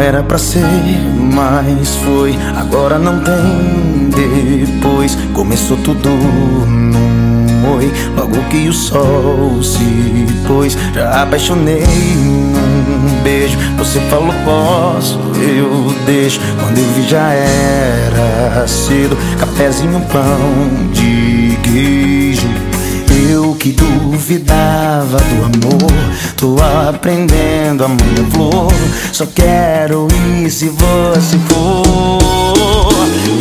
era pra ser, mas foi. Agora não tem depois. Começou tudo num oi. Logo que o sol se pôs, já apaixonei num beijo. Você falou posso, eu deixo. Quando eu vi já era cedo. Cafézinho, pão de queijo. Eu que duvidava do amor Tô aprendendo a minha flor. Só quero ir se você for.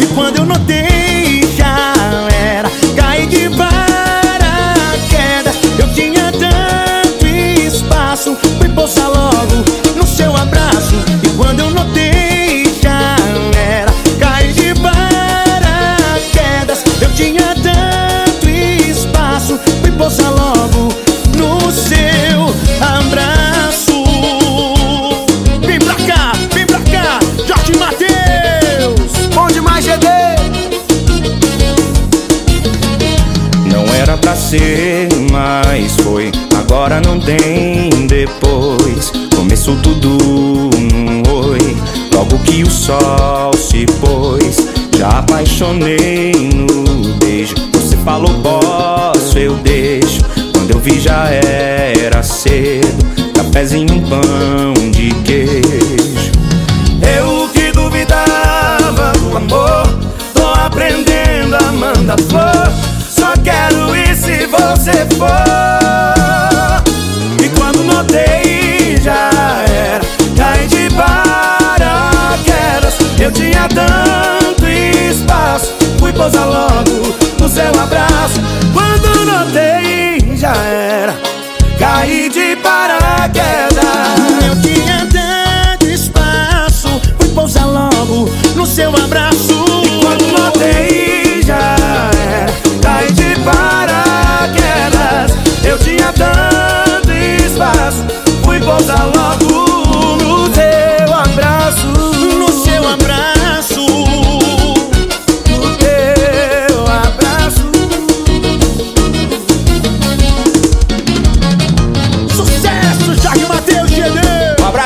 E quando eu notei já era Caí de paraquedas Eu tinha tanto espaço Fui pousar logo mas foi. Agora não tem depois. Começou tudo num oi. Logo que o sol se pôs Já apaixonei no beijo. Você falou posso, eu deixo. Quando eu vi já era cedo. Cafézinho, um pão de queijo você for. E quando notei, já era. Caí de paraquedas. Eu tinha tanto espaço. Fui pousar logo no seu abraço. Quando notei, já era. Caí de paraquedas. Eu tinha tanto espaço. Fui pousar logo no seu abraço. E quando notei, já era.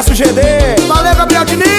Cássio GD. Valeu, Gabriel Diniz.